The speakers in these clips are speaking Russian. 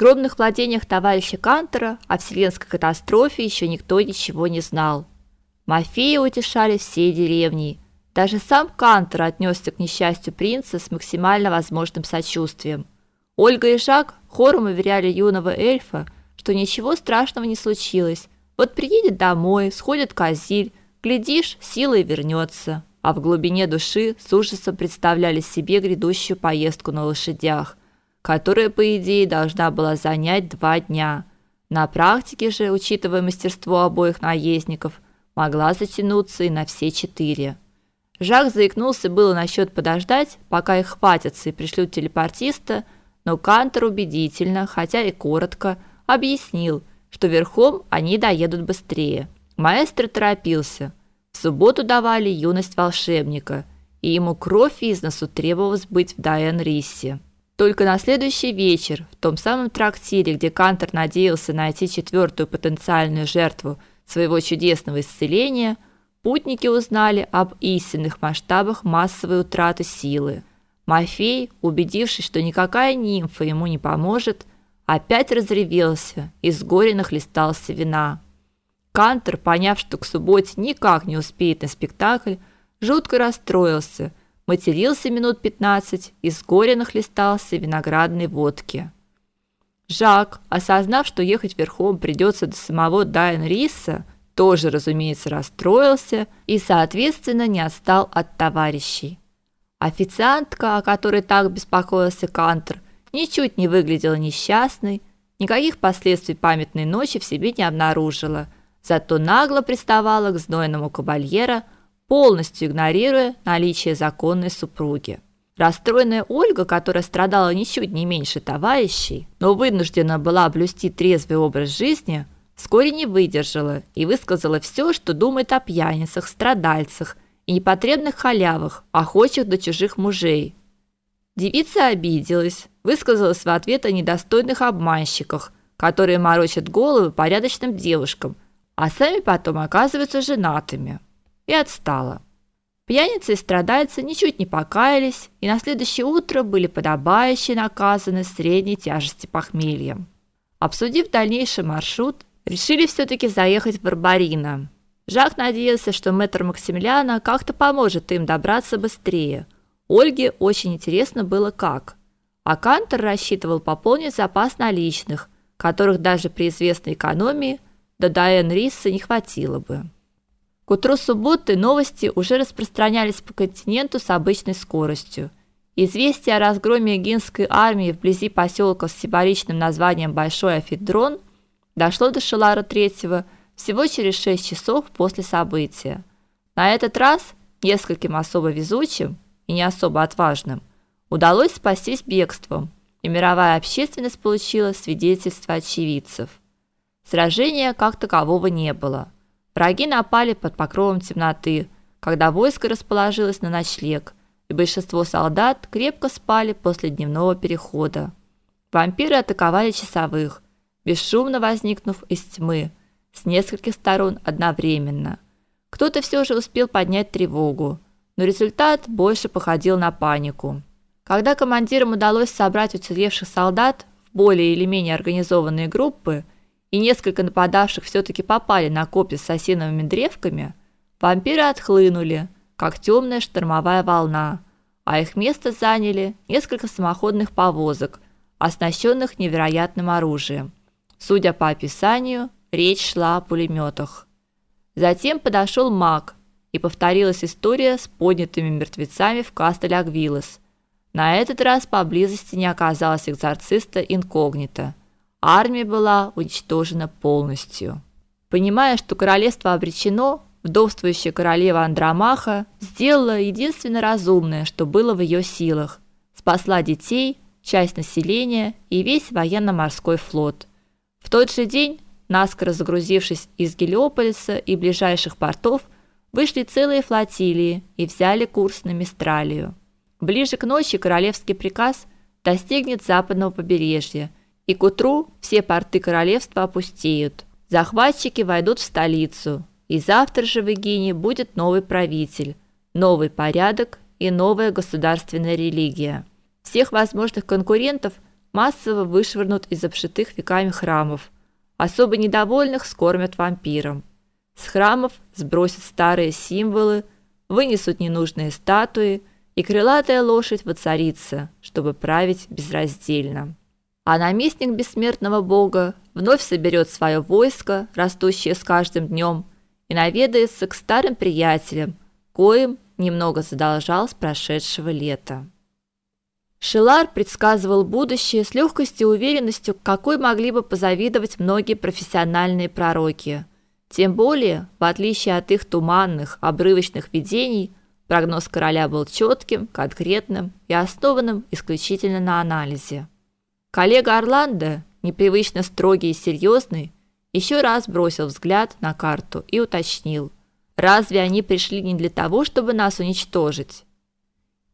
скромных владениях товарища Кантера о вселенской катастрофе еще никто ничего не знал. Мафея утешали все деревни. Даже сам Кантер отнесся к несчастью принца с максимально возможным сочувствием. Ольга и Жак хором уверяли юного эльфа, что ничего страшного не случилось. Вот приедет домой, сходит к Азиль, глядишь, силой вернется. А в глубине души с ужасом представляли себе грядущую поездку на лошадях, которая, по идее, должна была занять два дня. На практике же, учитывая мастерство обоих наездников, могла затянуться и на все четыре. Жак заикнулся было насчет подождать, пока их хватятся и пришлют телепортиста, но Кантер убедительно, хотя и коротко, объяснил, что верхом они доедут быстрее. Маэстро торопился. В субботу давали юность волшебника, и ему кровь из носу требовалось быть в Дайан-Риссе. Только на следующий вечер, в том самом трактире, где Кантер надеялся найти четвертую потенциальную жертву своего чудесного исцеления, путники узнали об истинных масштабах массовой утраты силы. Мафей, убедившись, что никакая нимфа ему не поможет, опять разревелся и с горя нахлестался вина. Кантер, поняв, что к субботе никак не успеет на спектакль, жутко расстроился – матерился минут пятнадцать и с горя нахлестался виноградной водки. Жак, осознав, что ехать верхом придется до самого Дайн Риса, тоже, разумеется, расстроился и, соответственно, не отстал от товарищей. Официантка, о которой так беспокоился Кантер, ничуть не выглядела несчастной, никаких последствий памятной ночи в себе не обнаружила, зато нагло приставала к знойному кабальера – полностью игнорируя наличие законной супруги. Расстроенная Ольга, которая страдала ничуть не меньше товарищей, но вынуждена была блюсти трезвый образ жизни, вскоре не выдержала и высказала все, что думает о пьяницах, страдальцах и непотребных халявах, охочих до чужих мужей. Девица обиделась, высказалась в ответ о недостойных обманщиках, которые морочат головы порядочным девушкам, а сами потом оказываются женатыми и отстала. Пьяницы и страдальцы ничуть не покаялись и на следующее утро были подобающе наказаны средней тяжести похмельем. Обсудив дальнейший маршрут, решили все-таки заехать в Барбарино. Жак надеялся, что мэтр Максимилиана как-то поможет им добраться быстрее. Ольге очень интересно было как. А Кантер рассчитывал пополнить запас наличных, которых даже при известной экономии до Дайен Рисса не хватило бы. К утру субботы новости уже распространялись по континенту с обычной скоростью. Известие о разгроме гинской армии вблизи поселка с символичным названием Большой Афидрон дошло до Шелара III всего через 6 часов после события. На этот раз нескольким особо везучим и не особо отважным удалось спастись бегством, и мировая общественность получила свидетельства очевидцев. Сражения как такового не было – Враги напали под покровом темноты, когда войско расположилось на ночлег, и большинство солдат крепко спали после дневного перехода. Вампиры атаковали часовых, бесшумно возникнув из тьмы, с нескольких сторон одновременно. Кто-то все же успел поднять тревогу, но результат больше походил на панику. Когда командирам удалось собрать уцелевших солдат в более или менее организованные группы, и несколько нападавших все таки попали на копья с осиновыми древками, вампиры отхлынули, как темная штормовая волна, а их место заняли несколько самоходных повозок, оснащенных невероятным оружием. Судя по описанию, речь шла о пулеметах. Затем подошел маг, и повторилась история с поднятыми мертвецами в Кастель-Агвилес. На этот раз поблизости не оказалось экзорциста инкогнито. Армия была уничтожена полностью. Понимая, что королевство обречено, вдовствующая королева Андромаха сделала единственно разумное, что было в ее силах. Спасла детей, часть населения и весь военно-морской флот. В тот же день, наскоро загрузившись из Гелиополиса и ближайших портов, вышли целые флотилии и взяли курс на Мистралию. Ближе к ночи королевский приказ достигнет западного побережья – и к утру все порты королевства опустеют. Захватчики войдут в столицу, и завтра же в Эгине будет новый правитель, новый порядок и новая государственная религия. Всех возможных конкурентов массово вышвырнут из обшитых веками храмов. Особо недовольных скормят вампирам. С храмов сбросят старые символы, вынесут ненужные статуи, и крылатая лошадь воцарится, чтобы править безраздельно. А наместник бессмертного бога вновь соберет свое войско, растущее с каждым днем, и наведается к старым приятелям, коим немного задолжал с прошедшего лета. Шилар предсказывал будущее с легкостью и уверенностью, какой могли бы позавидовать многие профессиональные пророки. Тем более, в отличие от их туманных, обрывочных видений, прогноз короля был четким, конкретным и основанным исключительно на анализе. Коллега Орландо, непривычно строгий и серьезный, еще раз бросил взгляд на карту и уточнил: "Разве они пришли не для того, чтобы нас уничтожить?"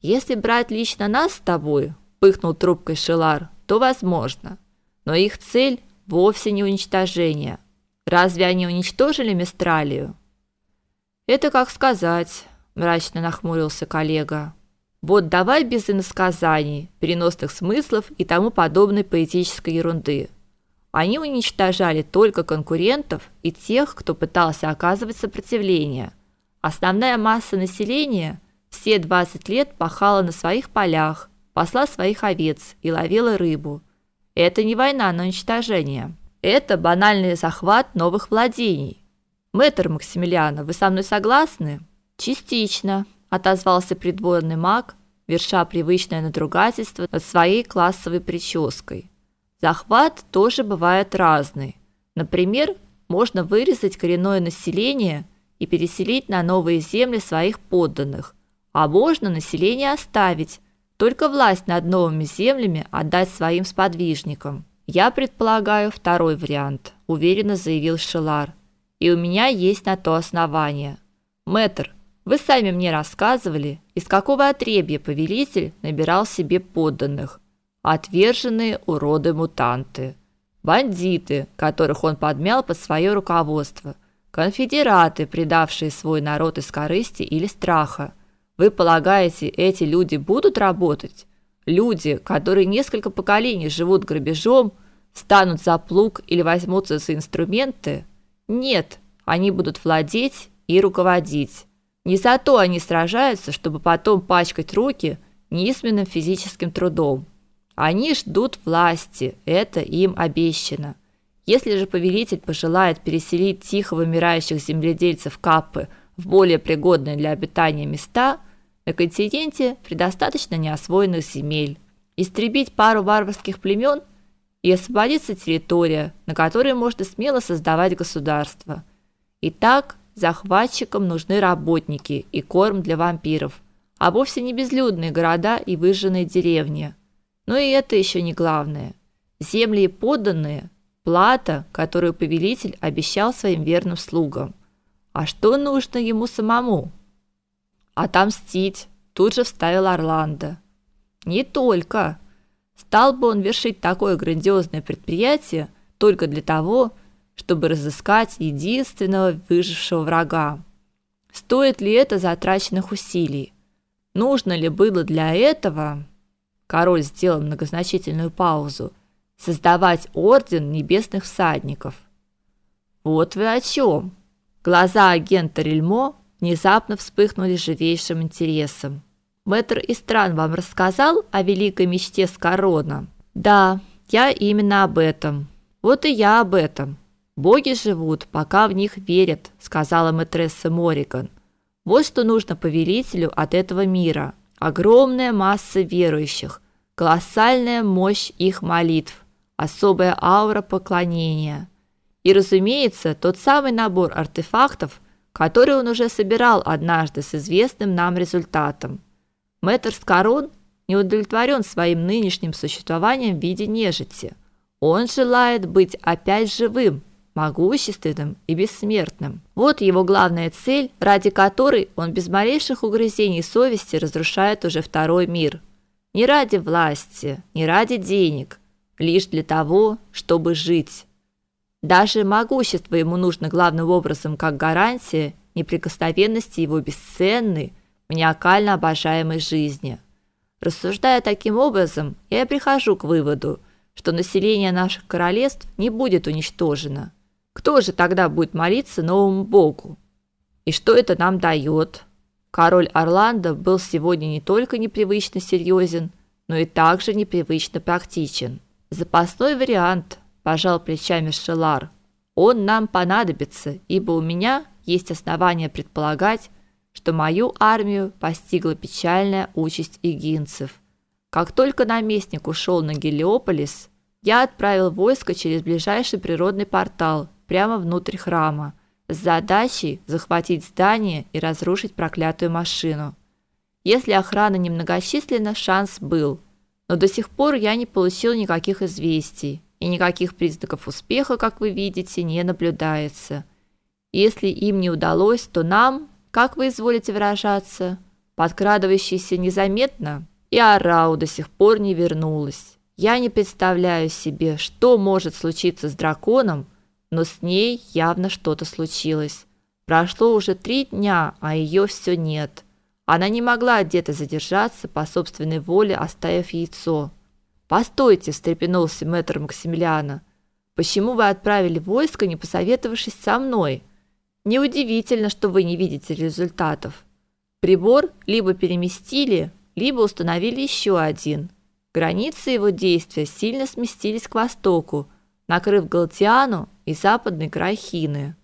"Если брать лично нас с тобой", пыхнул трубкой Шелар, "то возможно. Но их цель вовсе не уничтожение. Разве они уничтожили Мистралию?" "Это как сказать", мрачно нахмурился коллега. Вот давай без иносказаний, переносных смыслов и тому подобной поэтической ерунды. Они уничтожали только конкурентов и тех, кто пытался оказывать сопротивление. Основная масса населения все 20 лет пахала на своих полях, пасла своих овец и ловила рыбу. Это не война на уничтожение. Это банальный захват новых владений. Мэтр Максимилиана, вы со мной согласны? Частично, отозвался придворный маг, верша привычное надругательство над своей классовой прической. Захват тоже бывает разный. Например, можно вырезать коренное население и переселить на новые земли своих подданных, а можно население оставить, только власть над новыми землями отдать своим сподвижникам. Я предполагаю второй вариант, уверенно заявил Шелар. И у меня есть на то основание. Мэтр, вы сами мне рассказывали, из какого отребья повелитель набирал себе подданных. Отверженные уроды-мутанты, бандиты, которых он подмял под свое руководство, конфедераты, предавшие свой народ из корысти или страха. Вы полагаете, эти люди будут работать? Люди, которые несколько поколений живут грабежом, станут за плуг или возьмутся за инструменты? Нет, они будут владеть и руководить. Не за то они сражаются, чтобы потом пачкать руки низменным физическим трудом. Они ждут власти, это им обещано. Если же повелитель пожелает переселить тихо вымирающих земледельцев Каппы в более пригодные для обитания места, на континенте предостаточно неосвоенных земель, истребить пару варварских племен и освободится территория, на которой можно смело создавать государство. Итак, Захватчикам нужны работники и корм для вампиров, а вовсе не безлюдные города и выжженные деревни. Но и это еще не главное. Земли и подданные плата, которую повелитель обещал своим верным слугам. А что нужно ему самому? Отомстить, тут же вставил Орландо. Не только. Стал бы он вершить такое грандиозное предприятие только для того, чтобы разыскать единственного выжившего врага. Стоит ли это затраченных усилий? Нужно ли было для этого, король сделал многозначительную паузу, создавать орден небесных всадников? Вот вы о чем. Глаза агента Рельмо внезапно вспыхнули живейшим интересом. Мэтр Истран вам рассказал о великой мечте Скорона? Да, я именно об этом. Вот и я об этом. Боги живут, пока в них верят, сказала мэтресса Мориган. Вот что нужно повелителю от этого мира. Огромная масса верующих, колоссальная мощь их молитв, особая аура поклонения. И, разумеется, тот самый набор артефактов, который он уже собирал однажды с известным нам результатом. Мэтр Скорон не удовлетворен своим нынешним существованием в виде нежити. Он желает быть опять живым, могущественным и бессмертным. Вот его главная цель, ради которой он без малейших угрызений совести разрушает уже второй мир. Не ради власти, не ради денег, лишь для того, чтобы жить. Даже могущество ему нужно главным образом как гарантия неприкосновенности его бесценной, маниакально обожаемой жизни. Рассуждая таким образом, я прихожу к выводу – что население наших королевств не будет уничтожено. Кто же тогда будет молиться новому богу? И что это нам дает? Король Орландо был сегодня не только непривычно серьезен, но и также непривычно практичен. Запасной вариант, пожал плечами Шелар. Он нам понадобится, ибо у меня есть основания предполагать, что мою армию постигла печальная участь игинцев. Как только наместник ушел на Гелиополис, я отправил войско через ближайший природный портал прямо внутрь храма с задачей захватить здание и разрушить проклятую машину. Если охрана немногочисленна, шанс был, но до сих пор я не получил никаких известий, и никаких признаков успеха, как вы видите, не наблюдается. Если им не удалось, то нам, как вы изволите выражаться, подкрадывающийся незаметно, и Арау до сих пор не вернулась. Я не представляю себе, что может случиться с драконом, но с ней явно что-то случилось. Прошло уже три дня, а ее все нет. Она не могла где-то задержаться по собственной воле, оставив яйцо. Постойте, встрепенулся мэтр Максимилиана. Почему вы отправили войско, не посоветовавшись со мной? Неудивительно, что вы не видите результатов. Прибор либо переместили, либо установили еще один. Границы его действия сильно сместились к востоку, накрыв Галтиану и западный край Хины.